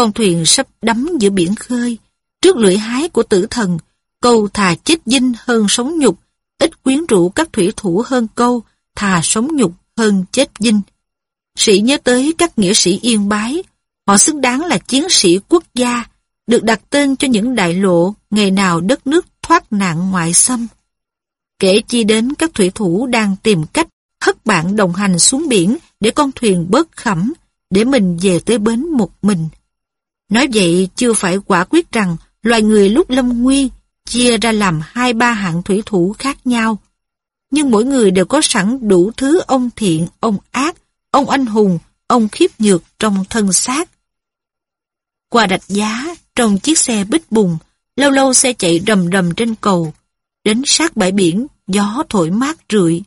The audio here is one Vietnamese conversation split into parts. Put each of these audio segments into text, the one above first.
con thuyền sắp đắm giữa biển khơi, trước lưỡi hái của tử thần, câu thà chết dinh hơn sống nhục, ít quyến rũ các thủy thủ hơn câu, thà sống nhục hơn chết dinh. Sĩ nhớ tới các nghĩa sĩ yên bái, họ xứng đáng là chiến sĩ quốc gia, được đặt tên cho những đại lộ ngày nào đất nước thoát nạn ngoại xâm. Kể chi đến các thủy thủ đang tìm cách hất bạn đồng hành xuống biển để con thuyền bớt khẩm, để mình về tới bến một mình. Nói vậy chưa phải quả quyết rằng loài người lúc lâm nguy chia ra làm hai ba hạng thủy thủ khác nhau. Nhưng mỗi người đều có sẵn đủ thứ ông thiện, ông ác, ông anh hùng, ông khiếp nhược trong thân xác. Qua đạch giá, trong chiếc xe bích bùng, lâu lâu xe chạy rầm rầm trên cầu. Đến sát bãi biển, gió thổi mát rượi.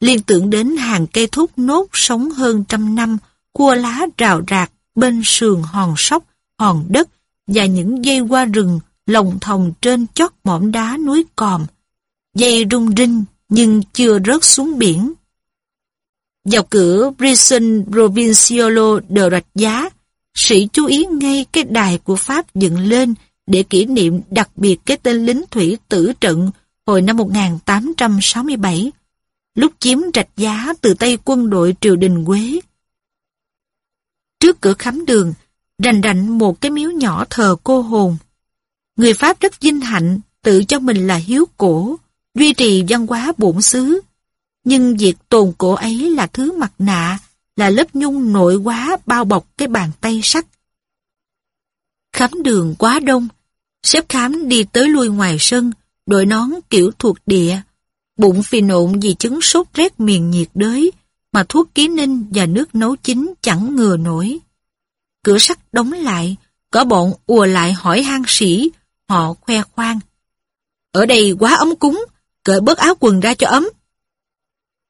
Liên tưởng đến hàng cây thúc nốt sống hơn trăm năm, cua lá rào rạc bên sườn hòn sóc, hòn đất và những dây qua rừng lồng thòng trên chót mỏm đá núi còm. Dây rung rinh nhưng chưa rớt xuống biển. Vào cửa Prison Provinciolo de Rạch Giá, sĩ chú ý ngay cái đài của Pháp dựng lên để kỷ niệm đặc biệt cái tên lính thủy tử trận hồi năm 1867, lúc chiếm rạch giá từ tay quân đội triều đình Quế. Trước cửa khám đường, rành rành một cái miếu nhỏ thờ cô hồn. Người Pháp rất vinh hạnh tự cho mình là hiếu cổ, duy trì văn hóa bổn xứ. Nhưng việc tồn cổ ấy là thứ mặt nạ, là lớp nhung nội quá bao bọc cái bàn tay sắt. Khám đường quá đông, xếp khám đi tới lui ngoài sân, đội nón kiểu thuộc địa, bụng phì nộn vì chứng sốt rét miền nhiệt đới, mà thuốc ký ninh và nước nấu chín chẳng ngừa nổi. Cửa sắt đóng lại, có bọn ùa lại hỏi hang sĩ, họ khoe khoang. Ở đây quá ấm cúng, cởi bớt áo quần ra cho ấm.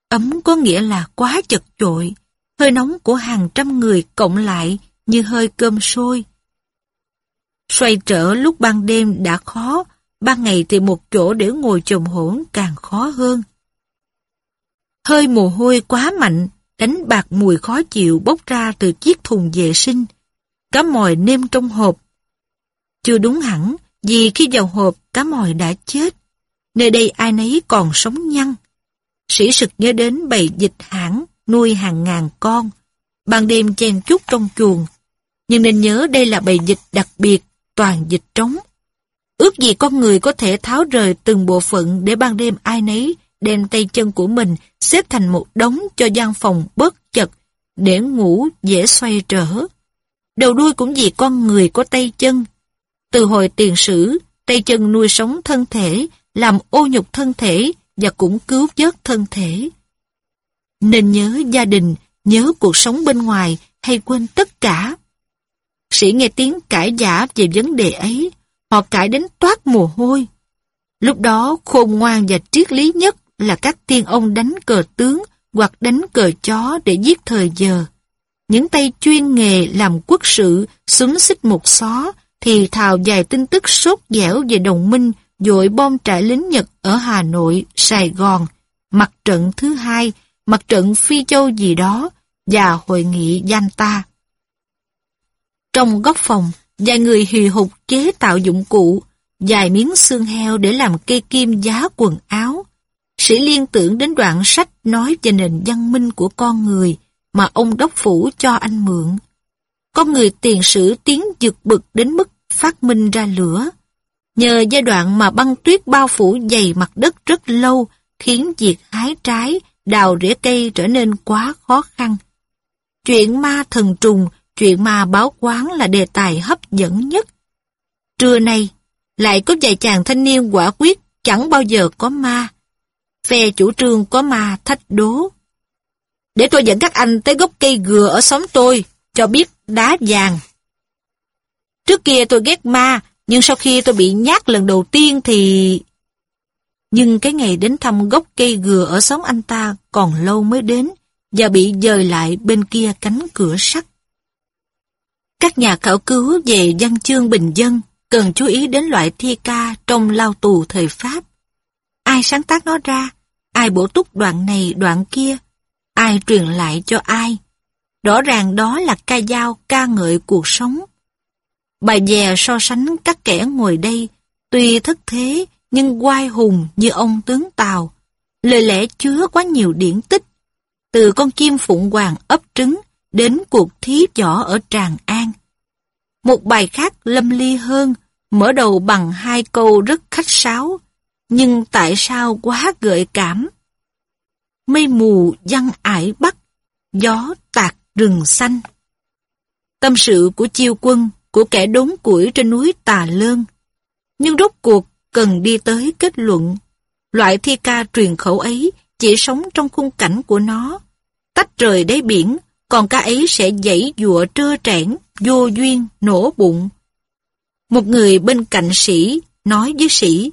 Ấm có nghĩa là quá chật chội, hơi nóng của hàng trăm người cộng lại như hơi cơm sôi. Xoay trở lúc ban đêm đã khó, ban ngày thì một chỗ để ngồi chồm hỗn càng khó hơn. Hơi mồ hôi quá mạnh, đánh bạc mùi khó chịu bốc ra từ chiếc thùng vệ sinh. Cá mòi nêm trong hộp. Chưa đúng hẳn, vì khi vào hộp cá mòi đã chết. Nơi đây ai nấy còn sống nhăn. Sĩ sực nhớ đến bầy dịch hãng nuôi hàng ngàn con. Ban đêm chen chúc trong chuồng. Nhưng nên nhớ đây là bầy dịch đặc biệt, toàn dịch trống. Ước gì con người có thể tháo rời từng bộ phận để ban đêm ai nấy đem tay chân của mình xếp thành một đống cho gian phòng bớt chật, để ngủ dễ xoay trở. Đầu đuôi cũng vì con người có tay chân. Từ hồi tiền sử, tay chân nuôi sống thân thể, làm ô nhục thân thể và cũng cứu vớt thân thể. Nên nhớ gia đình, nhớ cuộc sống bên ngoài hay quên tất cả. Sĩ nghe tiếng cãi giả về vấn đề ấy, họ cãi đến toát mồ hôi. Lúc đó khôn ngoan và triết lý nhất là các tiên ông đánh cờ tướng hoặc đánh cờ chó để giết thời giờ. Những tay chuyên nghề làm quốc sự xúm xích một xó thì thào dài tin tức sốt dẻo về đồng minh dội bom trại lính Nhật ở Hà Nội, Sài Gòn, mặt trận thứ hai, mặt trận Phi Châu gì đó và hội nghị danh ta. Trong góc phòng, vài người hì hục chế tạo dụng cụ, vài miếng xương heo để làm cây kim giá quần áo. Sĩ liên tưởng đến đoạn sách nói về nền văn minh của con người mà ông đốc phủ cho anh mượn. Con người tiền sử tiến dực bực đến mức phát minh ra lửa. Nhờ giai đoạn mà băng tuyết bao phủ dày mặt đất rất lâu khiến việc hái trái, đào rễ cây trở nên quá khó khăn. Chuyện ma thần trùng chuyện ma báo quán là đề tài hấp dẫn nhất. Trưa nay, lại có vài chàng thanh niên quả quyết chẳng bao giờ có ma. Phe chủ trương có ma thách đố. Để tôi dẫn các anh tới gốc cây gừa ở xóm tôi, cho biết đá vàng. Trước kia tôi ghét ma, nhưng sau khi tôi bị nhát lần đầu tiên thì... Nhưng cái ngày đến thăm gốc cây gừa ở xóm anh ta còn lâu mới đến và bị dời lại bên kia cánh cửa sắt. Các nhà khảo cứu về văn chương bình dân cần chú ý đến loại thi ca trong lao tù thời Pháp. Ai sáng tác nó ra, ai bổ túc đoạn này đoạn kia, ai truyền lại cho ai. Rõ ràng đó là ca dao ca ngợi cuộc sống. Bài dè so sánh các kẻ ngồi đây, tuy thất thế nhưng oai hùng như ông tướng Tàu. Lời lẽ chứa quá nhiều điển tích, từ con chim phụng hoàng ấp trứng đến cuộc thí võ ở Tràng An. Một bài khác lâm ly hơn, mở đầu bằng hai câu rất khách sáo, nhưng tại sao quá gợi cảm? Mây mù văng ải bắc, gió tạc rừng xanh. Tâm sự của chiêu quân, của kẻ đốn củi trên núi Tà Lơn. Nhưng rốt cuộc cần đi tới kết luận. Loại thi ca truyền khẩu ấy chỉ sống trong khung cảnh của nó. Tách rời đáy biển, còn ca ấy sẽ dãy dụa trơ trẽn, vô duyên, nổ bụng. Một người bên cạnh sĩ nói với sĩ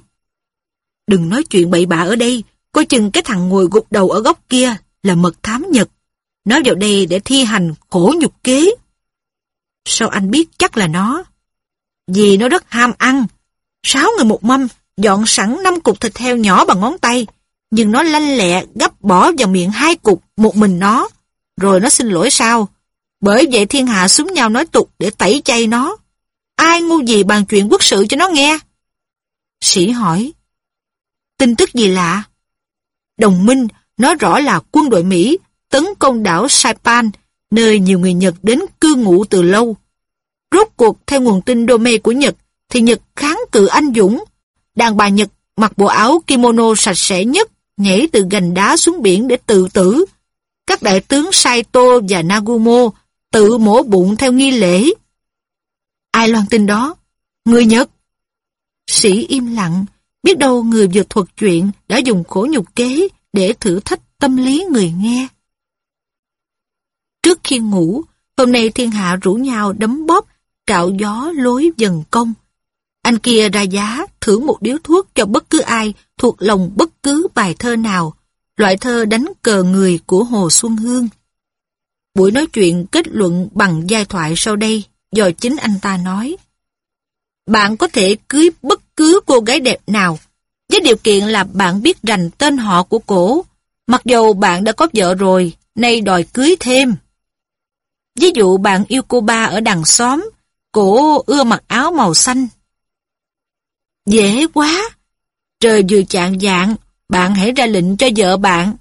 Đừng nói chuyện bậy bạ ở đây, coi chừng cái thằng ngồi gục đầu ở góc kia là mật thám nhật. Nó vào đây để thi hành khổ nhục kế. Sao anh biết chắc là nó? Vì nó rất ham ăn. Sáu người một mâm, dọn sẵn năm cục thịt heo nhỏ bằng ngón tay. Nhưng nó lanh lẹ gấp bỏ vào miệng hai cục một mình nó. Rồi nó xin lỗi sao? Bởi vậy thiên hạ súng nhau nói tục để tẩy chay nó. Ai ngu gì bàn chuyện quốc sự cho nó nghe? Sĩ hỏi. Tin tức gì lạ? Đồng minh nói rõ là quân đội Mỹ tấn công đảo Saipan, nơi nhiều người Nhật đến cư ngụ từ lâu. Rốt cuộc theo nguồn tin Dome của Nhật, thì Nhật kháng cự anh dũng. Đàn bà Nhật mặc bộ áo kimono sạch sẽ nhất, nhảy từ gành đá xuống biển để tự tử. Các đại tướng Saito và Nagumo tự mổ bụng theo nghi lễ. Ai loan tin đó? Người Nhật. Sĩ im lặng, biết đâu người vừa thuật chuyện đã dùng khổ nhục kế để thử thách tâm lý người nghe. Trước khi ngủ, hôm nay thiên hạ rủ nhau đấm bóp, cạo gió lối dần công. Anh kia ra giá thưởng một điếu thuốc cho bất cứ ai thuộc lòng bất cứ bài thơ nào, loại thơ đánh cờ người của Hồ Xuân Hương. Buổi nói chuyện kết luận bằng giai thoại sau đây do chính anh ta nói. Bạn có thể cưới bất cứ cô gái đẹp nào, với điều kiện là bạn biết rành tên họ của cổ, mặc dù bạn đã có vợ rồi, nay đòi cưới thêm. Ví dụ bạn yêu cô ba ở đằng xóm, cổ ưa mặc áo màu xanh. Dễ quá! Trời vừa chạng dạng, bạn hãy ra lệnh cho vợ bạn.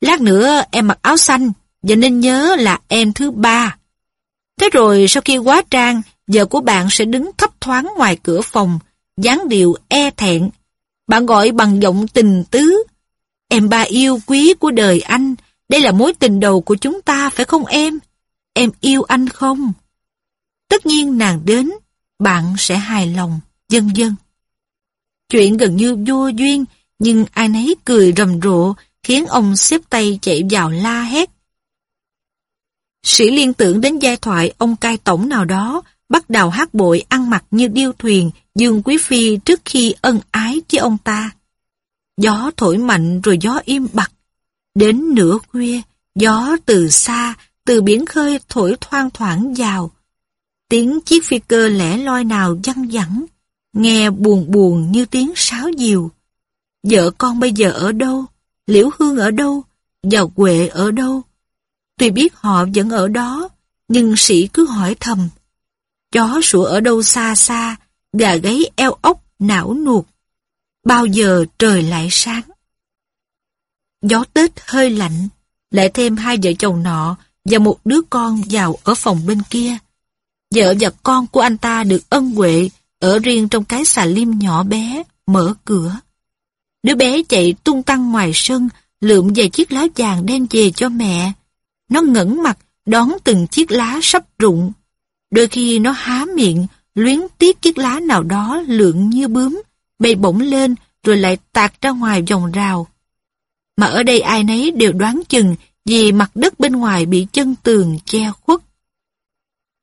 Lát nữa em mặc áo xanh, và nên nhớ là em thứ ba. Thế rồi sau khi quá trang, vợ của bạn sẽ đứng thấp thoáng ngoài cửa phòng, dáng điệu e thẹn. Bạn gọi bằng giọng tình tứ. Em ba yêu quý của đời anh, đây là mối tình đầu của chúng ta phải không em? Em yêu anh không? Tất nhiên nàng đến, bạn sẽ hài lòng, dân dân. Chuyện gần như vô duyên, nhưng ai nấy cười rầm rộ, khiến ông xếp tay chạy vào la hét. Sĩ liên tưởng đến giai thoại ông cai tổng nào đó, bắt đầu hát bội ăn mặc như điêu thuyền, Dương Quý Phi trước khi ân ái với ông ta. Gió thổi mạnh rồi gió im bặt. Đến nửa khuya, gió từ xa, từ biển khơi thổi thoang thoảng vào. Tiếng chiếc phi cơ lẻ loi nào văng vẳng, nghe buồn buồn như tiếng sáo diều. Vợ con bây giờ ở đâu? Liễu Hương ở đâu? Và Huệ ở đâu? Tuy biết họ vẫn ở đó, nhưng sĩ cứ hỏi thầm. Chó sủa ở đâu xa xa, gà gáy eo ốc, não nuột. Bao giờ trời lại sáng? Gió Tết hơi lạnh, lại thêm hai vợ chồng nọ và một đứa con vào ở phòng bên kia. Vợ và con của anh ta được ân huệ ở riêng trong cái xà lim nhỏ bé, mở cửa. Đứa bé chạy tung tăng ngoài sân, lượm vài chiếc lá vàng đem về cho mẹ. Nó ngẩng mặt, đón từng chiếc lá sắp rụng. Đôi khi nó há miệng, luyến tiếc chiếc lá nào đó lượn như bướm, bay bổng lên rồi lại tạt ra ngoài vòng rào. Mà ở đây ai nấy đều đoán chừng vì mặt đất bên ngoài bị chân tường che khuất.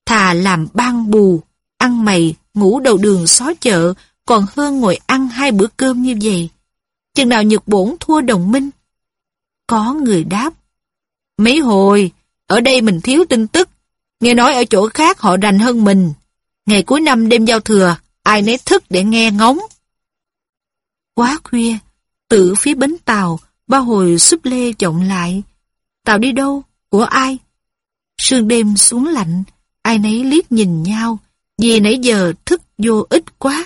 Thà làm ban bù, ăn mày, ngủ đầu đường xó chợ, còn hơn ngồi ăn hai bữa cơm như vậy. Chừng nào Nhật Bổn thua đồng minh? Có người đáp. Mấy hồi, ở đây mình thiếu tin tức. Nghe nói ở chỗ khác họ rành hơn mình. Ngày cuối năm đêm giao thừa, ai nấy thức để nghe ngóng. Quá khuya, từ phía bến tàu, ba hồi súp lê vọng lại. Tàu đi đâu? Của ai? Sương đêm xuống lạnh, ai nấy liếc nhìn nhau, Vì nãy giờ thức vô ích quá,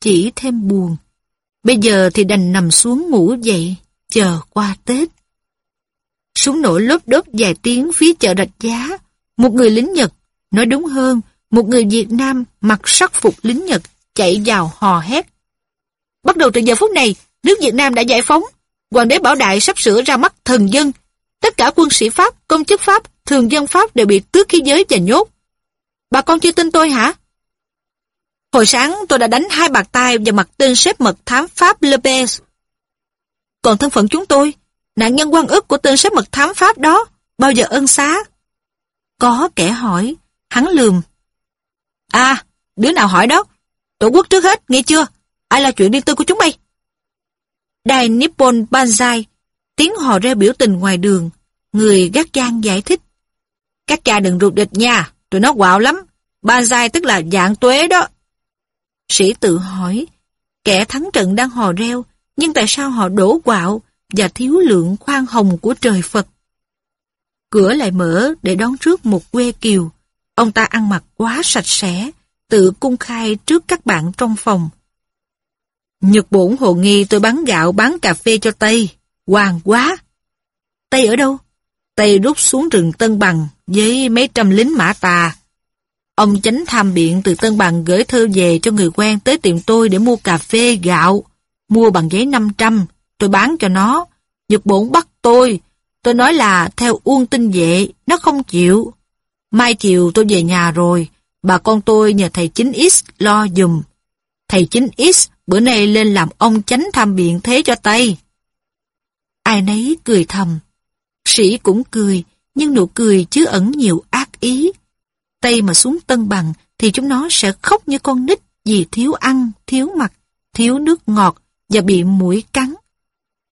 chỉ thêm buồn. Bây giờ thì đành nằm xuống ngủ dậy, chờ qua Tết. Súng nổ lốp đốt vài tiếng phía chợ rạch giá. Một người lính Nhật, nói đúng hơn, một người Việt Nam mặc sắc phục lính Nhật chạy vào hò hét. Bắt đầu từ giờ phút này, nước Việt Nam đã giải phóng. Hoàng đế Bảo Đại sắp sửa ra mắt thần dân. Tất cả quân sĩ Pháp, công chức Pháp, thường dân Pháp đều bị tước khí giới và nhốt. Bà con chưa tin tôi hả? Hồi sáng tôi đã đánh hai bạc tay và mặt tên sếp mật thám Pháp Lepes. Còn thân phận chúng tôi, nạn nhân quan ức của tên sếp mật thám Pháp đó, bao giờ ân xá? Có kẻ hỏi, hắn lườm. À, đứa nào hỏi đó? Tổ quốc trước hết, nghe chưa? Ai là chuyện riêng tư của chúng mày? Đài Nippon Banzai, tiếng hò reo biểu tình ngoài đường, người gác giang giải thích. Các cha đừng rụt địch nha, tụi nó quạo lắm. Banzai tức là dạng tuế đó. Sĩ tự hỏi, kẻ thắng trận đang hò reo, nhưng tại sao họ đổ quạo và thiếu lượng khoan hồng của trời Phật? Cửa lại mở để đón trước một quê kiều. Ông ta ăn mặc quá sạch sẽ, tự cung khai trước các bạn trong phòng. Nhật bổn hồ nghi tôi bán gạo bán cà phê cho Tây. Hoàng quá! Tây ở đâu? Tây rút xuống rừng Tân Bằng với mấy trăm lính mã tà. Ông chánh tham biện từ Tân Bằng gửi thư về cho người quen tới tiệm tôi để mua cà phê, gạo. Mua bằng giấy 500, tôi bán cho nó. Nhật bổn bắt tôi. Tôi nói là theo uông tinh vệ, nó không chịu. Mai chiều tôi về nhà rồi, bà con tôi nhờ thầy chính X lo dùm. Thầy chính X bữa nay lên làm ông chánh tham biện thế cho Tây. Ai nấy cười thầm. Sĩ cũng cười, nhưng nụ cười chứa ẩn nhiều ác ý. Tây mà xuống tân bằng thì chúng nó sẽ khóc như con nít vì thiếu ăn, thiếu mặc, thiếu nước ngọt và bị mũi cắn.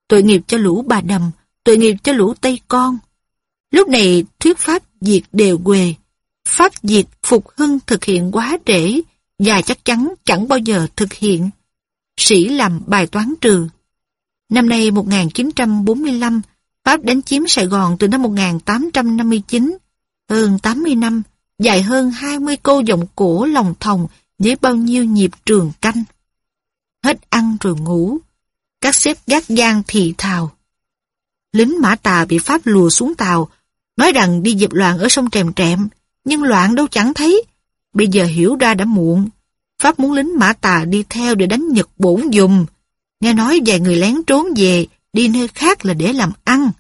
Tội nghiệp cho lũ bà đầm, tội nghiệp cho lũ Tây con. Lúc này thuyết pháp diệt đều quề. Pháp diệt phục hưng thực hiện quá trễ và chắc chắn chẳng bao giờ thực hiện. Sĩ làm bài toán trừ. Năm nay 1945, Pháp đánh chiếm Sài Gòn từ năm 1859, hơn 80 năm, dài hơn 20 câu giọng cổ lòng thòng với bao nhiêu nhịp trường canh. Hết ăn rồi ngủ, các xếp gác gian thị thào. Lính mã tà bị Pháp lùa xuống tàu, nói rằng đi dẹp loạn ở sông Trèm Trẹm, nhưng loạn đâu chẳng thấy. Bây giờ hiểu ra đã muộn. Pháp muốn lính mã tà đi theo để đánh Nhật bổn dùng. Nghe nói vài người lén trốn về, đi nơi khác là để làm ăn.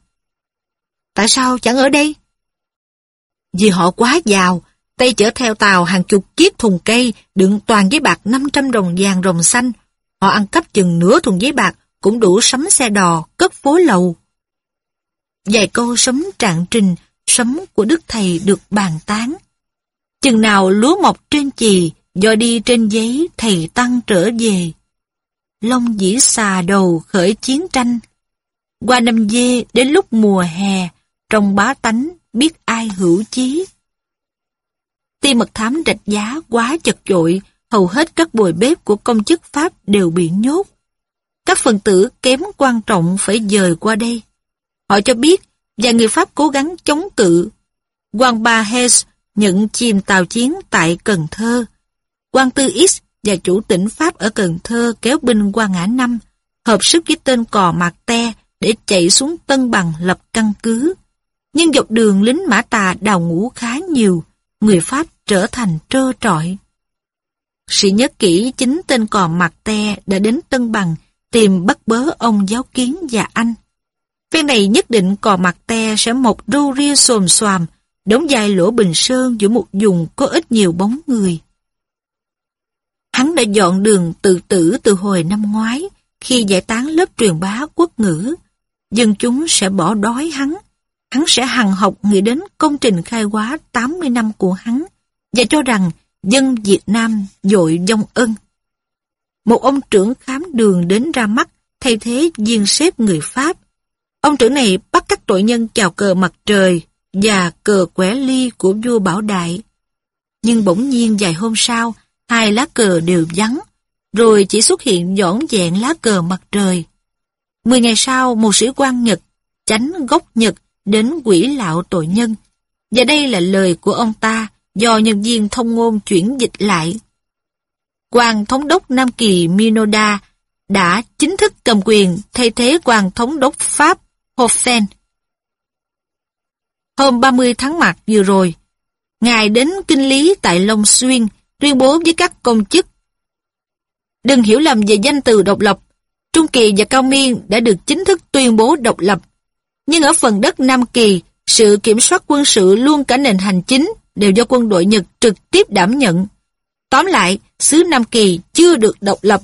Tại sao chẳng ở đây? Vì họ quá giàu, Tây chở theo tàu hàng chục chiếc thùng cây đựng toàn giấy bạc 500 đồng vàng rồng xanh. Họ ăn cắp chừng nửa thùng giấy bạc cũng đủ sắm xe đò, cất phố lầu. Vài câu sấm trạng trình, sấm của Đức Thầy được bàn tán. Chừng nào lúa mọc trên chì, do đi trên giấy thầy tăng trở về. Long dĩ xà đầu khởi chiến tranh. Qua năm dê đến lúc mùa hè, trong bá tánh biết ai hữu chí. Ti mật thám rạch giá quá chật chội, hầu hết các bồi bếp của công chức Pháp đều bị nhốt. Các phần tử kém quan trọng phải dời qua đây. Họ cho biết, và người Pháp cố gắng chống cự. Quan Ba Hess nhận chìm tàu chiến tại Cần Thơ. Quan Tư X và chủ tỉnh Pháp ở Cần Thơ kéo binh qua ngã năm, hợp sức với tên cò Mạc Te để chạy xuống Tân Bằng lập căn cứ. Nhưng dọc đường lính mã tà đào ngũ khá nhiều, người Pháp trở thành trơ trọi. Sĩ nhớ kỹ chính tên cò Mạc Te đã đến Tân Bằng tìm bắt bớ ông giáo kiến và anh. Phen này nhất định cò mặt Te sẽ mọc râu ria xồm xoàm, đóng dài lỗ bình sơn giữa một vùng có ít nhiều bóng người. Hắn đã dọn đường tự tử từ hồi năm ngoái, khi giải tán lớp truyền bá quốc ngữ. Dân chúng sẽ bỏ đói hắn. Hắn sẽ hằng học nghĩ đến công trình khai hóa 80 năm của hắn và cho rằng dân Việt Nam dội dông ân. Một ông trưởng khám đường đến ra mắt thay thế viên xếp người Pháp. Ông trưởng này bắt các tội nhân chào cờ mặt trời và cờ quẻ ly của vua Bảo Đại. Nhưng bỗng nhiên vài hôm sau, hai lá cờ đều vắng, rồi chỉ xuất hiện dõn dẹn lá cờ mặt trời. Mười ngày sau, một sĩ quan Nhật, chánh gốc Nhật, đến quỷ lạo tội nhân. Và đây là lời của ông ta, do nhân viên thông ngôn chuyển dịch lại. quan thống đốc Nam Kỳ Minoda đã chính thức cầm quyền thay thế quan thống đốc Pháp Hoffen. Hôm 30 tháng Mạc vừa rồi, Ngài đến kinh lý tại Long Xuyên tuyên bố với các công chức. Đừng hiểu lầm về danh từ độc lập, Trung Kỳ và Cao Miên đã được chính thức tuyên bố độc lập. Nhưng ở phần đất Nam Kỳ, sự kiểm soát quân sự luôn cả nền hành chính đều do quân đội Nhật trực tiếp đảm nhận. Tóm lại, xứ Nam Kỳ chưa được độc lập.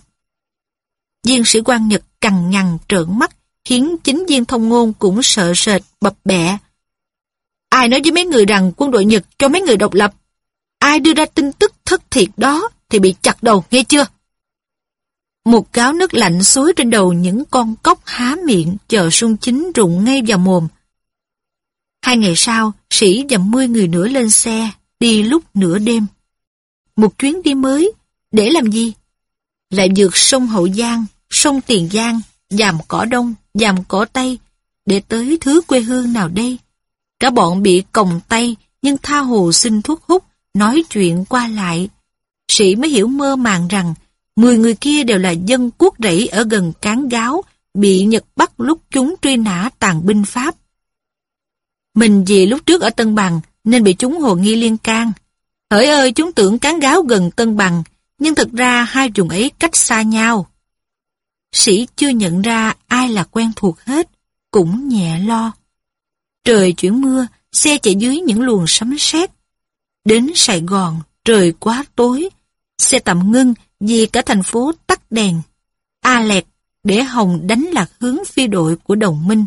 Viên sĩ quan Nhật cằn nhằn trợn mắt, khiến chính viên thông ngôn cũng sợ sệt, bập bẹ. Ai nói với mấy người rằng quân đội Nhật cho mấy người độc lập? Ai đưa ra tin tức thất thiệt đó thì bị chặt đầu, nghe chưa? Một gáo nước lạnh xối trên đầu những con cóc há miệng chờ sung chính rụng ngay vào mồm. Hai ngày sau, sĩ và mươi người nữa lên xe, đi lúc nửa đêm. Một chuyến đi mới, để làm gì? Lại vượt sông Hậu Giang, sông Tiền Giang, dàm cỏ đông, dàm cỏ tây, để tới thứ quê hương nào đây? Cả bọn bị còng tay, nhưng tha hồ xin thuốc hút, nói chuyện qua lại. Sĩ mới hiểu mơ màng rằng, mười người kia đều là dân quốc rẫy ở gần cán gáo, bị Nhật bắt lúc chúng truy nã tàn binh Pháp. Mình vì lúc trước ở Tân Bằng nên bị chúng hồ nghi liên can. Hỡi ơi chúng tưởng cán gáo gần Tân Bằng, nhưng thực ra hai vùng ấy cách xa nhau. Sĩ chưa nhận ra ai là quen thuộc hết, cũng nhẹ lo. Trời chuyển mưa, xe chạy dưới những luồng sấm sét. Đến Sài Gòn, trời quá tối, xe tạm ngưng vì cả thành phố tắt đèn. A lẹt để Hồng đánh lạc hướng phi đội của đồng minh.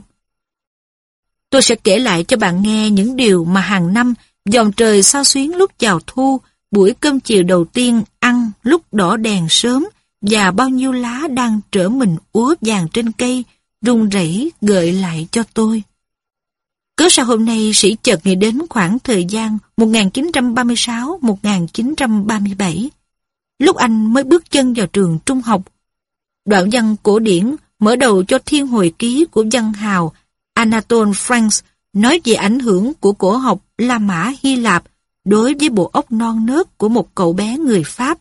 Tôi sẽ kể lại cho bạn nghe những điều mà hàng năm dòng trời sao xuyến lúc chào thu, buổi cơm chiều đầu tiên ăn lúc đỏ đèn sớm và bao nhiêu lá đang trở mình úa vàng trên cây, rung rẩy gợi lại cho tôi. Cớ sao hôm nay sĩ chợt nghĩ đến khoảng thời gian 1936-1937, lúc anh mới bước chân vào trường trung học. Đoạn văn cổ điển mở đầu cho thiên hồi ký của văn hào Anatole France nói về ảnh hưởng của cổ học La Mã Hy Lạp đối với bộ óc non nớt của một cậu bé người Pháp.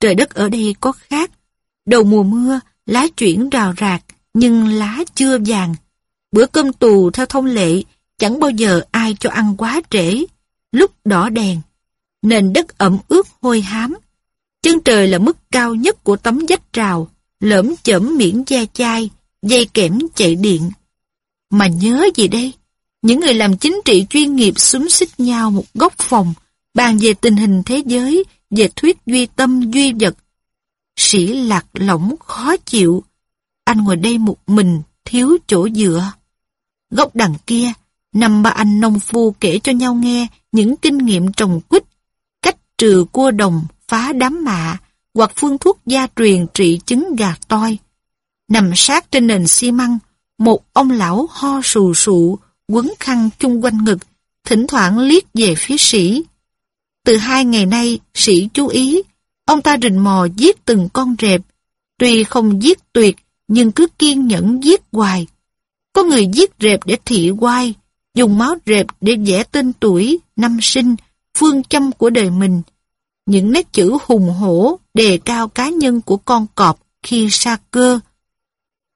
Trời đất ở đây có khác. Đầu mùa mưa, lá chuyển rào rạc, nhưng lá chưa vàng. Bữa cơm tù theo thông lệ, chẳng bao giờ ai cho ăn quá trễ. Lúc đỏ đèn, nền đất ẩm ướt hôi hám. Chân trời là mức cao nhất của tấm vách rào, lởm chởm miễn da chai, dây kẽm chạy điện. Mà nhớ gì đây? Những người làm chính trị chuyên nghiệp xúm xích nhau một góc phòng, bàn về tình hình thế giới, về thuyết duy tâm duy vật. Sĩ lạc lõng khó chịu. Anh ngồi đây một mình, thiếu chỗ dựa. Góc đằng kia, năm ba anh nông phu kể cho nhau nghe những kinh nghiệm trồng quýt, cách trừ cua đồng, phá đám mạ, hoặc phương thuốc gia truyền trị chứng gà toi. Nằm sát trên nền xi măng, một ông lão ho sù sụ, quấn khăn chung quanh ngực, thỉnh thoảng liếc về phía sĩ. Từ hai ngày nay, sĩ chú ý, ông ta rình mò giết từng con rệp. Tuy không giết tuyệt, nhưng cứ kiên nhẫn giết hoài. Có người giết rệp để thị quai, dùng máu rệp để vẽ tên tuổi, năm sinh, phương châm của đời mình. Những nét chữ hùng hổ đề cao cá nhân của con cọp khi sa cơ,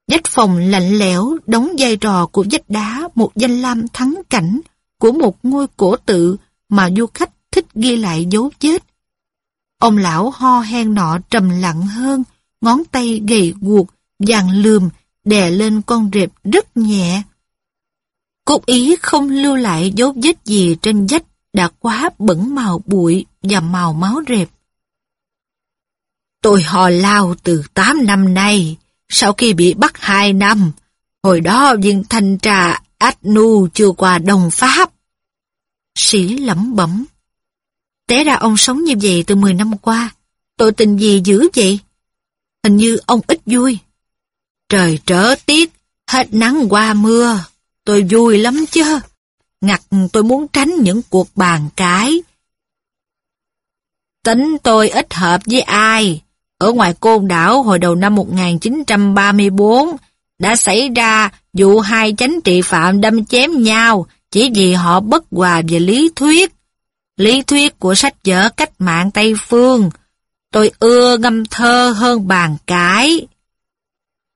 Dách phòng lạnh lẽo đóng vai trò của vách đá một danh lam thắng cảnh của một ngôi cổ tự mà du khách thích ghi lại dấu vết. Ông lão ho hen nọ trầm lặng hơn, ngón tay gầy guộc, vàng lườm, đè lên con rệp rất nhẹ. Cốt ý không lưu lại dấu vết gì trên vách đã quá bẩn màu bụi và màu máu rệp. Tôi hò lao từ 8 năm nay, sau khi bị bắt hai năm, hồi đó viên thanh trà Atnu chưa qua đồng Pháp. Sĩ lẩm bẩm. Té ra ông sống như vậy từ 10 năm qua. Tội tình gì dữ vậy? Hình như ông ít vui. Trời trở tiết, hết nắng qua mưa. Tôi vui lắm chứ. Ngặt tôi muốn tránh những cuộc bàn cãi. Tính tôi ít hợp với ai, ở ngoài Côn Đảo hồi đầu năm 1934 đã xảy ra vụ hai chánh trị phạm đâm chém nhau chỉ vì họ bất hòa về lý thuyết. Lý thuyết của sách vở cách mạng Tây Phương. Tôi ưa ngâm thơ hơn bàn cái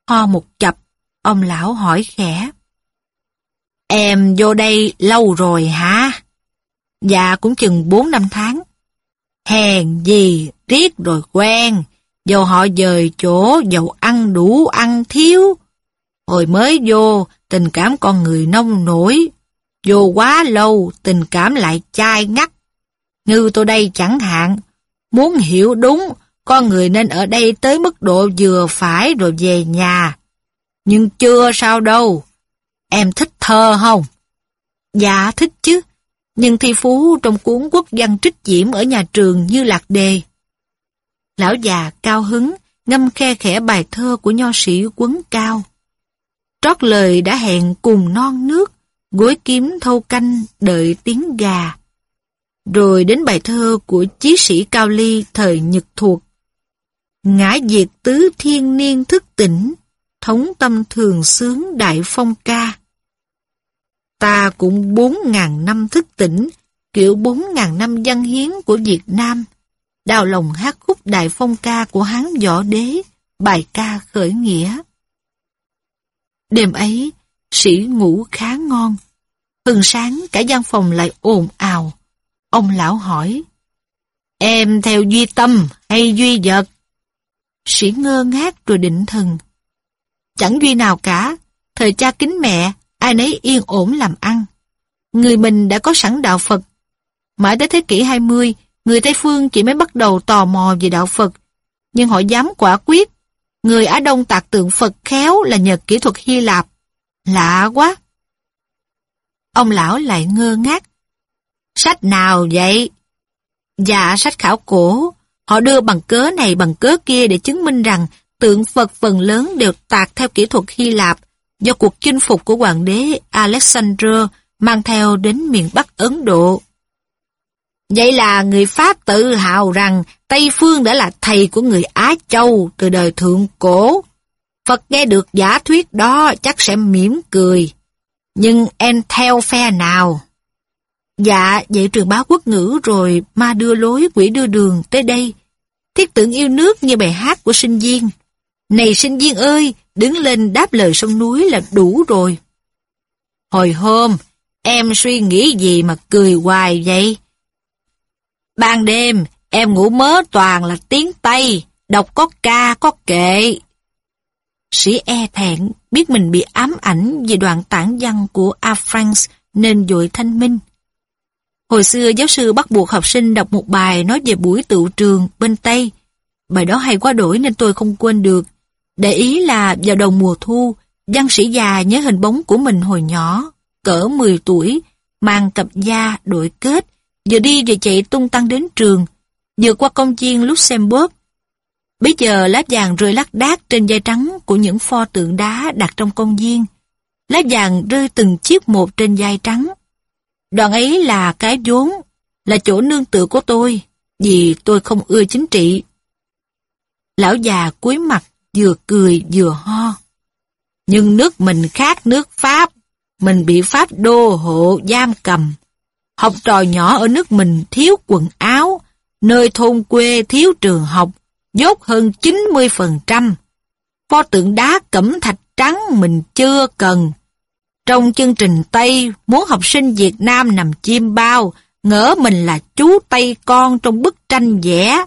Ho một chập, ông lão hỏi khẽ. Em vô đây lâu rồi hả? Dạ cũng chừng 4 năm tháng. Hèn gì, riết rồi quen, dầu họ dời chỗ, dầu ăn đủ ăn thiếu. Hồi mới vô, tình cảm con người nông nổi. Vô quá lâu, tình cảm lại chai ngắt. Như tôi đây chẳng hạn, muốn hiểu đúng, con người nên ở đây tới mức độ vừa phải rồi về nhà. Nhưng chưa sao đâu. Em thích thơ không? Dạ thích chứ. Nhưng thi phú trong cuốn quốc văn trích diễm ở nhà trường như lạc đề. Lão già cao hứng, ngâm khe khẽ bài thơ của nho sĩ quấn cao. Trót lời đã hẹn cùng non nước, gối kiếm thâu canh đợi tiếng gà. Rồi đến bài thơ của chí sĩ Cao Ly thời Nhật thuộc. Ngã diệt tứ thiên niên thức tỉnh, thống tâm thường sướng đại phong ca. Ta cũng bốn ngàn năm thức tỉnh, kiểu bốn ngàn năm dân hiến của Việt Nam. Đào lòng hát khúc đại phong ca của Hán Võ Đế, bài ca khởi nghĩa. Đêm ấy, sĩ ngủ khá ngon. Hừng sáng cả gian phòng lại ồn ào. Ông lão hỏi, Em theo duy tâm hay duy vật? Sĩ ngơ ngác rồi định thần. Chẳng duy nào cả, thời cha kính mẹ, ai nấy yên ổn làm ăn. Người mình đã có sẵn đạo Phật. Mãi tới thế kỷ 20, người Tây Phương chỉ mới bắt đầu tò mò về đạo Phật. Nhưng họ dám quả quyết, người Á Đông tạc tượng Phật khéo là nhờ kỹ thuật Hy Lạp. Lạ quá! Ông lão lại ngơ ngác. Sách nào vậy? Dạ, sách khảo cổ. Họ đưa bằng cớ này bằng cớ kia để chứng minh rằng tượng Phật phần lớn đều tạc theo kỹ thuật Hy Lạp do cuộc chinh phục của hoàng đế Alexander mang theo đến miền Bắc Ấn Độ. Vậy là người Pháp tự hào rằng Tây Phương đã là thầy của người Á Châu từ đời thượng cổ. Phật nghe được giả thuyết đó chắc sẽ mỉm cười. Nhưng em theo phe nào? Dạ, vậy trường báo quốc ngữ rồi ma đưa lối quỷ đưa đường tới đây. Thiết tưởng yêu nước như bài hát của sinh viên. Này sinh viên ơi, đứng lên đáp lời sông núi là đủ rồi. Hồi hôm, em suy nghĩ gì mà cười hoài vậy? Ban đêm, em ngủ mớ toàn là tiếng Tây, đọc có ca có kệ. Sĩ e thẹn, biết mình bị ám ảnh vì đoạn tản văn của A. Franks nên dội thanh minh. Hồi xưa giáo sư bắt buộc học sinh đọc một bài nói về buổi tựu trường bên Tây. Bài đó hay quá đổi nên tôi không quên được. Để ý là vào đầu mùa thu, văn sĩ già nhớ hình bóng của mình hồi nhỏ, cỡ 10 tuổi, mang cặp da đội kết, vừa đi vừa chạy tung tăng đến trường, vừa qua công viên Luxembourg. Bây giờ lá vàng rơi lác đác trên dây trắng của những pho tượng đá đặt trong công viên. Lá vàng rơi từng chiếc một trên dây trắng đoàn ấy là cái vốn, là chỗ nương tựa của tôi, vì tôi không ưa chính trị. Lão già cúi mặt, vừa cười vừa ho. Nhưng nước mình khác nước Pháp, mình bị Pháp đô hộ giam cầm. Học trò nhỏ ở nước mình thiếu quần áo, nơi thôn quê thiếu trường học, dốt hơn 90%. Pho tượng đá cẩm thạch trắng mình chưa cần. Trong chương trình Tây, muốn học sinh Việt Nam nằm chim bao, ngỡ mình là chú Tây con trong bức tranh vẽ.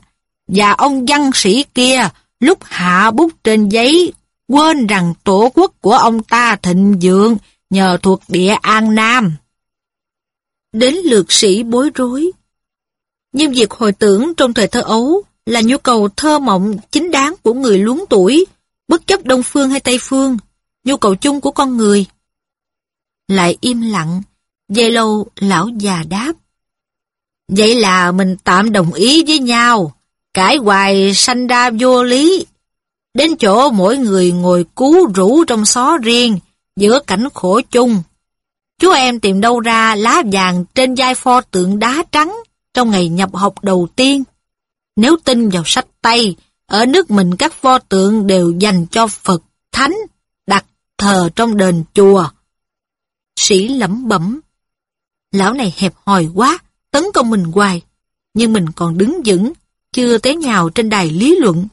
Và ông văn sĩ kia, lúc hạ bút trên giấy, quên rằng tổ quốc của ông ta thịnh vượng nhờ thuộc địa An Nam. Đến lượt sĩ bối rối. Nhưng việc hồi tưởng trong thời thơ ấu là nhu cầu thơ mộng chính đáng của người luống tuổi, bất chấp Đông Phương hay Tây Phương, nhu cầu chung của con người. Lại im lặng, dây lâu lão già đáp. Vậy là mình tạm đồng ý với nhau, cãi hoài sanh ra vô lý. Đến chỗ mỗi người ngồi cú rũ trong xó riêng, giữa cảnh khổ chung. Chú em tìm đâu ra lá vàng trên vai pho tượng đá trắng trong ngày nhập học đầu tiên. Nếu tin vào sách Tây, ở nước mình các pho tượng đều dành cho Phật, Thánh, đặt thờ trong đền chùa. Sĩ lẩm bẩm. Lão này hẹp hòi quá, tấn công mình hoài. Nhưng mình còn đứng vững, chưa té nhào trên đài lý luận.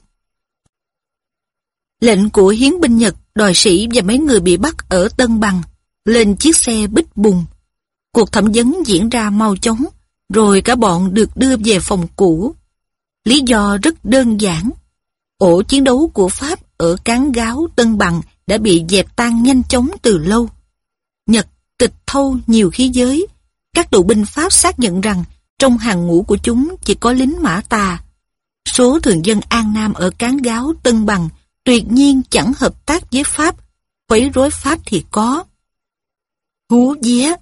Lệnh của hiến binh Nhật đòi sĩ và mấy người bị bắt ở Tân Bằng lên chiếc xe bích bùng. Cuộc thẩm vấn diễn ra mau chóng, rồi cả bọn được đưa về phòng cũ. Lý do rất đơn giản. Ổ chiến đấu của Pháp ở cán gáo Tân Bằng đã bị dẹp tan nhanh chóng từ lâu. Nhật tịch thâu nhiều khí giới. Các tù binh Pháp xác nhận rằng trong hàng ngũ của chúng chỉ có lính mã tà. Số thường dân An Nam ở cán gáo Tân Bằng tuyệt nhiên chẳng hợp tác với Pháp, quấy rối Pháp thì có. Hú vía,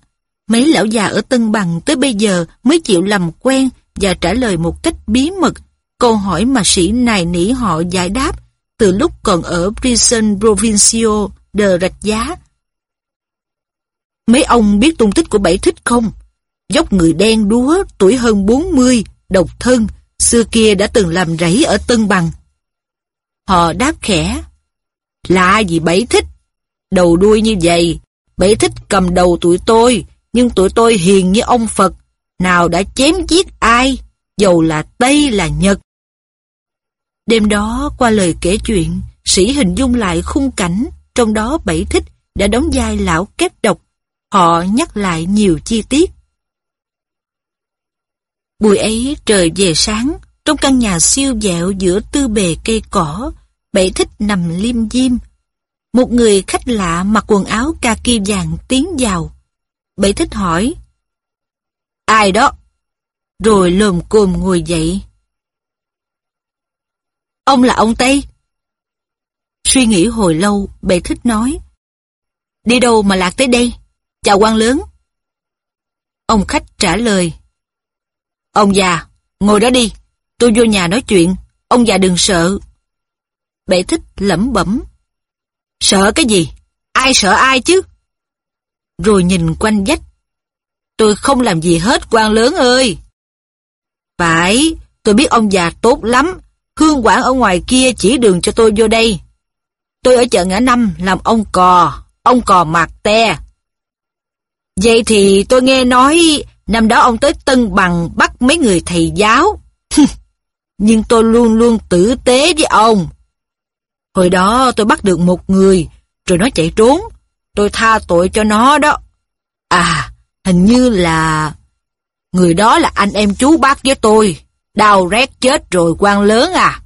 mấy lão già ở Tân Bằng tới bây giờ mới chịu làm quen và trả lời một cách bí mật câu hỏi mà sĩ nài nỉ họ giải đáp từ lúc còn ở Prison Provincial de Rạch Giá. Mấy ông biết tung tích của Bảy Thích không? Dốc người đen đúa, tuổi hơn 40, độc thân, xưa kia đã từng làm rẫy ở Tân Bằng. Họ đáp khẽ. Lạ gì Bảy Thích? Đầu đuôi như vậy, Bảy Thích cầm đầu tụi tôi, nhưng tụi tôi hiền như ông Phật, nào đã chém giết ai, dầu là Tây là Nhật. Đêm đó, qua lời kể chuyện, sĩ hình dung lại khung cảnh, trong đó Bảy Thích đã đóng vai lão kép độc. Họ nhắc lại nhiều chi tiết. Buổi ấy trời về sáng, trong căn nhà siêu dẹo giữa tư bề cây cỏ, Bảy Thích nằm liêm diêm. Một người khách lạ mặc quần áo kaki vàng tiến vào. Bảy Thích hỏi. Ai đó? Rồi lồm cồm ngồi dậy. Ông là ông Tây. Suy nghĩ hồi lâu, Bảy Thích nói. Đi đâu mà lạc tới đây? Chào quan lớn. Ông khách trả lời. Ông già, ngồi đó đi. Tôi vô nhà nói chuyện. Ông già đừng sợ. Bệ thích lẩm bẩm. Sợ cái gì? Ai sợ ai chứ? Rồi nhìn quanh dách. Tôi không làm gì hết quan lớn ơi. Phải, tôi biết ông già tốt lắm. Hương quản ở ngoài kia chỉ đường cho tôi vô đây. Tôi ở chợ ngã năm làm ông cò, ông cò mạc te. Vậy thì tôi nghe nói năm đó ông tới Tân Bằng bắt mấy người thầy giáo. Nhưng tôi luôn luôn tử tế với ông. Hồi đó tôi bắt được một người, rồi nó chạy trốn. Tôi tha tội cho nó đó. À, hình như là... Người đó là anh em chú bác với tôi. Đau rét chết rồi quan lớn à.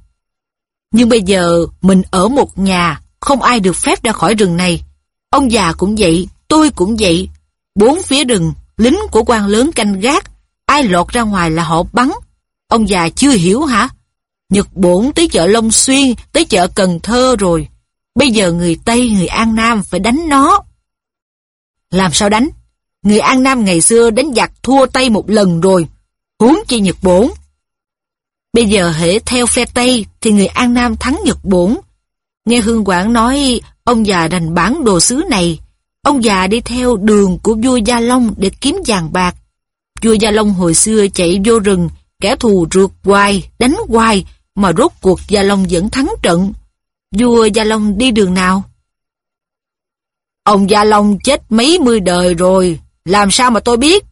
Nhưng bây giờ mình ở một nhà, không ai được phép ra khỏi rừng này. Ông già cũng vậy, tôi cũng vậy. Bốn phía rừng, lính của quan lớn canh gác, ai lọt ra ngoài là họ bắn. Ông già chưa hiểu hả? Nhật Bổn tới chợ Long Xuyên, tới chợ Cần Thơ rồi. Bây giờ người Tây, người An Nam phải đánh nó. Làm sao đánh? Người An Nam ngày xưa đánh giặc thua Tây một lần rồi. Huống chi Nhật Bổn. Bây giờ hễ theo phe Tây thì người An Nam thắng Nhật Bổn. Nghe Hương Quảng nói ông già đành bán đồ sứ này. Ông già đi theo đường của vua Gia Long để kiếm vàng bạc. Vua Gia Long hồi xưa chạy vô rừng, kẻ thù rượt hoài, đánh hoài, mà rốt cuộc Gia Long vẫn thắng trận. Vua Gia Long đi đường nào? Ông Gia Long chết mấy mươi đời rồi, làm sao mà tôi biết?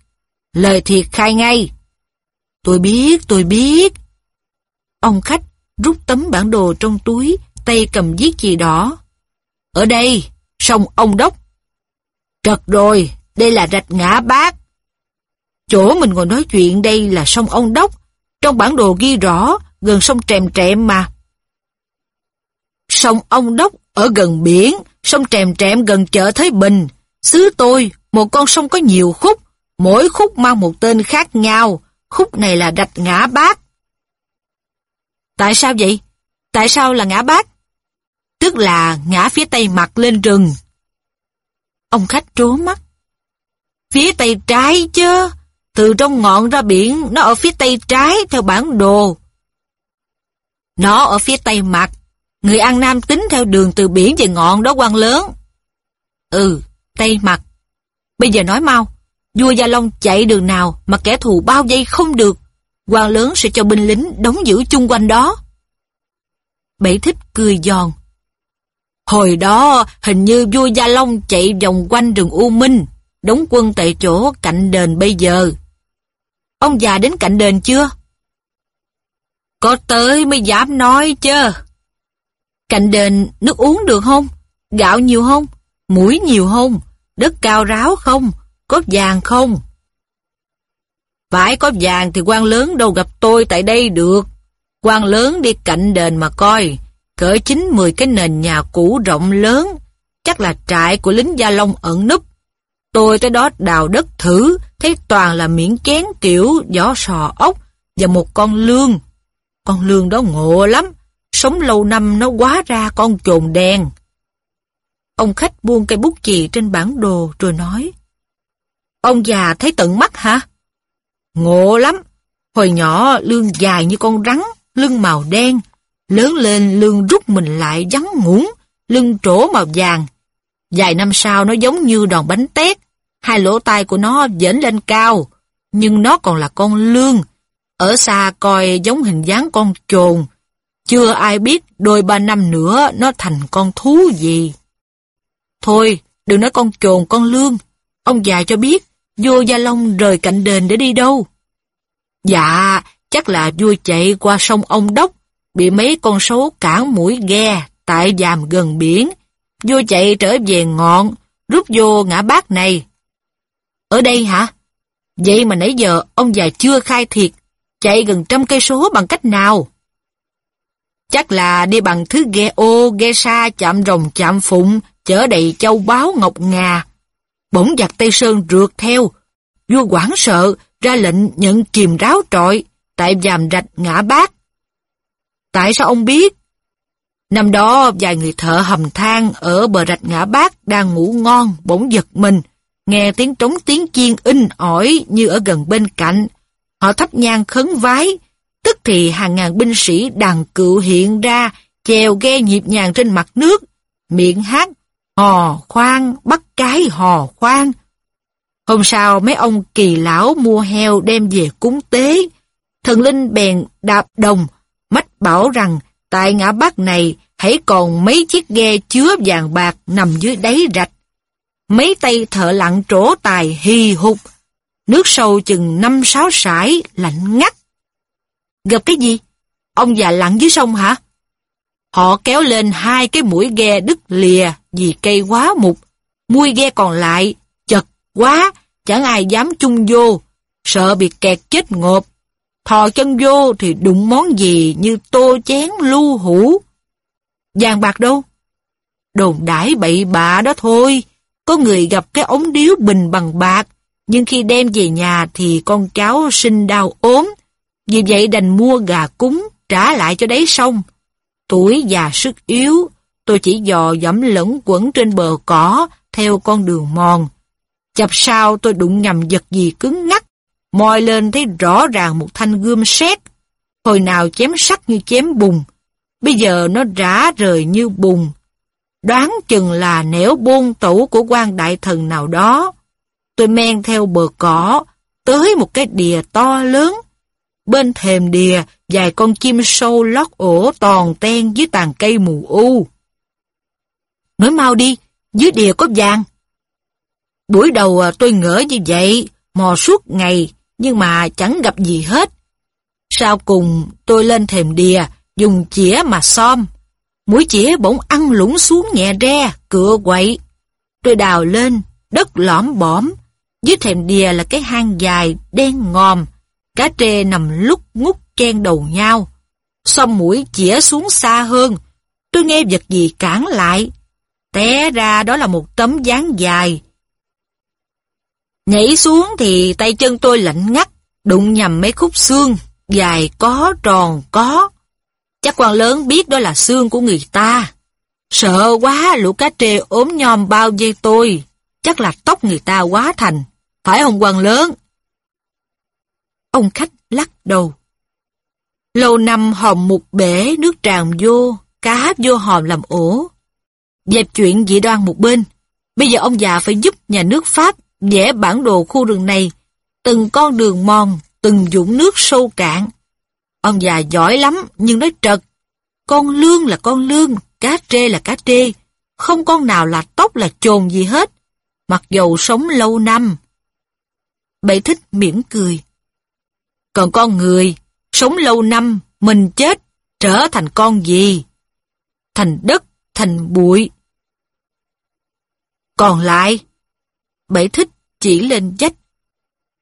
Lời thiệt khai ngay. Tôi biết, tôi biết. Ông khách rút tấm bản đồ trong túi, tay cầm viết chì đỏ. Ở đây, sông ông Đốc. Trật rồi, đây là rạch ngã bát. Chỗ mình ngồi nói chuyện đây là sông ông Đốc. Trong bản đồ ghi rõ, gần sông Trèm Trẹm mà. Sông ông Đốc ở gần biển, sông Trèm Trẹm gần chợ Thới Bình. Xứ tôi, một con sông có nhiều khúc, mỗi khúc mang một tên khác nhau. Khúc này là rạch ngã bát, Tại sao vậy? Tại sao là ngã bát? Tức là ngã phía tây mặt lên rừng. Ông khách trố mắt. Phía tây trái chứ. Từ trong ngọn ra biển, nó ở phía tây trái theo bản đồ. Nó ở phía tây mặt. Người An Nam tính theo đường từ biển về ngọn đó quan lớn. Ừ, tây mặt. Bây giờ nói mau, vua Gia Long chạy đường nào mà kẻ thù bao dây không được quan lớn sẽ cho binh lính đóng giữ chung quanh đó. Bảy thích cười giòn. Hồi đó, hình như vua Gia Long chạy vòng quanh rừng U Minh, đóng quân tại chỗ cạnh đền bây giờ. Ông già đến cạnh đền chưa? Có tới mới dám nói chứ. Cạnh đền nước uống được không? Gạo nhiều không? Mũi nhiều không? Đất cao ráo không? Có vàng không? Phải có vàng thì quan lớn đâu gặp tôi tại đây được. quan lớn đi cạnh đền mà coi, cỡ chín mười cái nền nhà cũ rộng lớn, chắc là trại của lính Gia Long ẩn núp. Tôi tới đó đào đất thử, thấy toàn là miệng chén kiểu giỏ sò ốc và một con lương. Con lương đó ngộ lắm, sống lâu năm nó quá ra con chồn đen. Ông khách buông cây bút chì trên bản đồ rồi nói. Ông già thấy tận mắt hả? Ngộ lắm. Hồi nhỏ lương dài như con rắn, lưng màu đen. Lớn lên lương rút mình lại vắng ngủn, lưng trổ màu vàng. Vài năm sau nó giống như đòn bánh tét. Hai lỗ tai của nó dễn lên cao, nhưng nó còn là con lương. Ở xa coi giống hình dáng con trồn. Chưa ai biết đôi ba năm nữa nó thành con thú gì. Thôi, đừng nói con trồn con lương. Ông già cho biết, vua Gia Long rời cạnh đền để đi đâu? Dạ, chắc là vua chạy qua sông ông Đốc, bị mấy con sấu cản mũi ghe tại dàm gần biển. Vua chạy trở về ngọn, rút vô ngã bát này. Ở đây hả? Vậy mà nãy giờ ông già chưa khai thiệt, chạy gần trăm cây số bằng cách nào? Chắc là đi bằng thứ ghe ô, ghe sa, chạm rồng, chạm phụng, chở đầy châu báu ngọc ngà. Bỗng giặc Tây Sơn rượt theo. Vua quảng sợ, ra lệnh nhận kìm ráo trọi tại giàm rạch ngã bát. Tại sao ông biết? Năm đó, vài người thợ hầm than ở bờ rạch ngã bát đang ngủ ngon, bỗng giật mình, nghe tiếng trống tiếng chiên in ỏi như ở gần bên cạnh. Họ thắp nhang khấn vái, tức thì hàng ngàn binh sĩ đàn cựu hiện ra, chèo ghe nhịp nhàng trên mặt nước, miệng hát hò khoan, bắt cái hò khoan. Hôm sau mấy ông kỳ lão mua heo đem về cúng tế. Thần linh bèn đạp đồng, mách bảo rằng tại ngã bắc này hãy còn mấy chiếc ghe chứa vàng bạc nằm dưới đáy rạch. Mấy tay thợ lặn trổ tài hì hục, nước sâu chừng năm sáu sải lạnh ngắt. Gặp cái gì? Ông già lặn dưới sông hả? Họ kéo lên hai cái mũi ghe đứt lìa vì cây quá mục. Mũi ghe còn lại, chật quá, chẳng ai dám chung vô, sợ bị kẹt chết ngộp. Thò chân vô thì đụng món gì như tô chén lưu hũ. Vàng bạc đâu? Đồn đãi bậy bạ đó thôi. Có người gặp cái ống điếu bình bằng bạc, nhưng khi đem về nhà thì con cháu sinh đau ốm. Vì vậy đành mua gà cúng, trả lại cho đấy xong. Tuổi già sức yếu, tôi chỉ dò dẫm lẫn quẩn trên bờ cỏ, theo con đường mòn. Chập sau tôi đụng nhầm vật gì cứng ngắc, moi lên thấy rõ ràng một thanh gươm sét. Hồi nào chém sắt như chém bùn, bây giờ nó rã rời như bùn. Đoán chừng là nẻo buôn tủ của quan đại thần nào đó. Tôi men theo bờ cỏ, tới một cái đìa to lớn. Bên thềm đìa, vài con chim sâu lót ổ toàn ten dưới tàn cây mù u. Nói mau đi, dưới đìa có vàng. Buổi đầu à, tôi ngỡ như vậy, mò suốt ngày, nhưng mà chẳng gặp gì hết. Sau cùng tôi lên thềm đìa, dùng chĩa mà xóm. Mũi chĩa bỗng ăn lũng xuống nhẹ re, cựa quậy. Tôi đào lên, đất lõm bõm. Dưới thềm đìa là cái hang dài, đen ngòm. Cá trê nằm lúc ngút chen đầu nhau. Xong mũi chĩa xuống xa hơn. Tôi nghe vật gì cản lại. Té ra đó là một tấm dáng dài, Nhảy xuống thì tay chân tôi lạnh ngắt, đụng nhầm mấy khúc xương, dài có, tròn có. Chắc quan lớn biết đó là xương của người ta. Sợ quá lũ cá trê ốm nhom bao dây tôi, chắc là tóc người ta quá thành, phải không quan lớn? Ông khách lắc đầu. Lâu năm hòm mục bể nước tràn vô, cá vô hòm làm ổ. Dẹp chuyện dị đoan một bên, bây giờ ông già phải giúp nhà nước Pháp vẽ bản đồ khu rừng này, từng con đường mòn, từng dũng nước sâu cạn. Ông già giỏi lắm, nhưng nói trật. Con lương là con lương, cá trê là cá trê, không con nào là tóc là chồn gì hết, mặc dầu sống lâu năm. bảy thích mỉm cười. Còn con người, sống lâu năm, mình chết, trở thành con gì? Thành đất, thành bụi. Còn lại, bảy thích chỉ lên dách.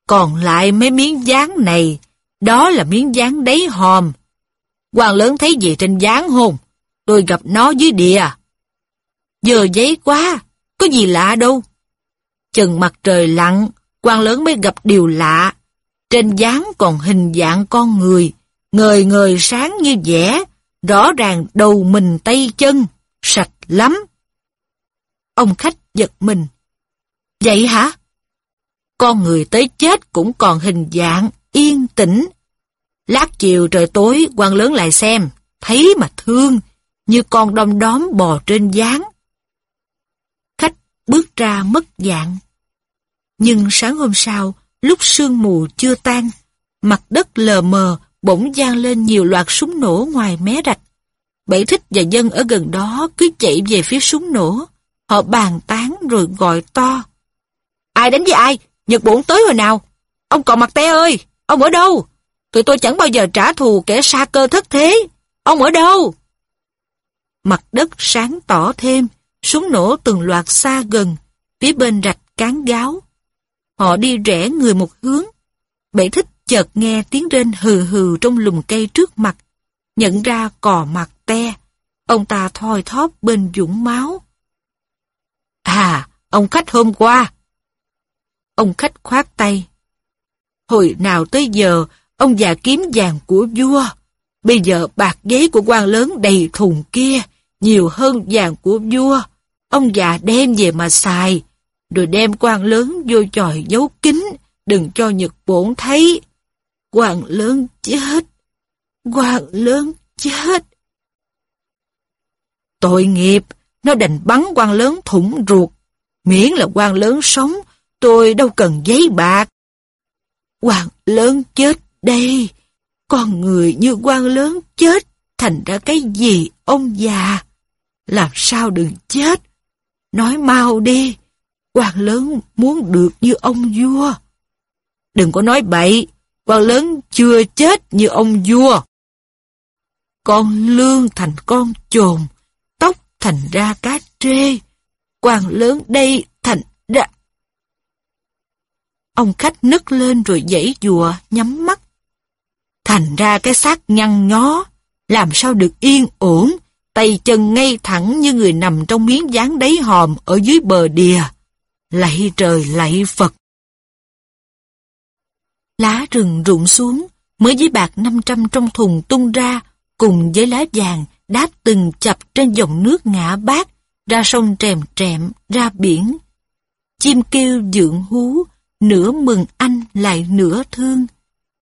Còn lại mấy miếng dán này, đó là miếng dán đáy hòm. quan lớn thấy gì trên dán hồn, tôi gặp nó dưới địa. Giờ giấy quá, có gì lạ đâu. Chừng mặt trời lặn, quan lớn mới gặp điều lạ. Trên dáng còn hình dạng con người, ngời ngời sáng như vẽ, rõ ràng đầu mình tay chân, sạch lắm. Ông khách giật mình. Vậy hả? Con người tới chết cũng còn hình dạng, yên tĩnh. Lát chiều trời tối, quan lớn lại xem, thấy mà thương, như con đom đóm bò trên gián Khách bước ra mất dạng. Nhưng sáng hôm sau, lúc sương mù chưa tan, mặt đất lờ mờ bỗng gian lên nhiều loạt súng nổ ngoài mé rạch. Bảy thích và dân ở gần đó cứ chạy về phía súng nổ. Họ bàn tán rồi gọi to. Ai đánh với ai? Nhật bổn tới hồi nào? Ông còn mặt te ơi! Ông ở đâu? Tụi tôi chẳng bao giờ trả thù kẻ xa cơ thất thế. Ông ở đâu? Mặt đất sáng tỏ thêm, súng nổ từng loạt xa gần, phía bên rạch cán gáo. Họ đi rẽ người một hướng. Bảy thích chợt nghe tiếng rên hừ hừ trong lùm cây trước mặt. Nhận ra cò mặt te. Ông ta thoi thóp bên dũng máu. À, ông khách hôm qua. Ông khách khoát tay. Hồi nào tới giờ, ông già kiếm vàng của vua. Bây giờ bạc giấy của quan lớn đầy thùng kia, nhiều hơn vàng của vua. Ông già đem về mà xài, rồi đem quan lớn vô chòi giấu kín, đừng cho Nhật Bổn thấy. Quan lớn chết, quan lớn chết. Tội nghiệp, nó đành bắn quan lớn thủng ruột. Miễn là quan lớn sống, tôi đâu cần giấy bạc. Quan lớn chết đây, con người như quan lớn chết, thành ra cái gì ông già? Làm sao đừng chết? Nói mau đi, quan lớn muốn được như ông vua. Đừng có nói bậy, quan lớn chưa chết như ông vua. Con lương thành con trồn, tóc thành ra cá trê, quan lớn đây thành ra... Ông khách nức lên rồi dãy dùa, nhắm mắt. Thành ra cái xác nhăn nhó, làm sao được yên ổn, tay chân ngay thẳng như người nằm trong miếng dán đáy hòm ở dưới bờ đìa. Lạy trời lạy Phật. Lá rừng rụng xuống, mới với bạc 500 trong thùng tung ra, cùng với lá vàng đáp từng chập trên dòng nước ngã bát, ra sông trèm trẹm, ra biển. Chim kêu dượng hú, nửa mừng anh lại nửa thương.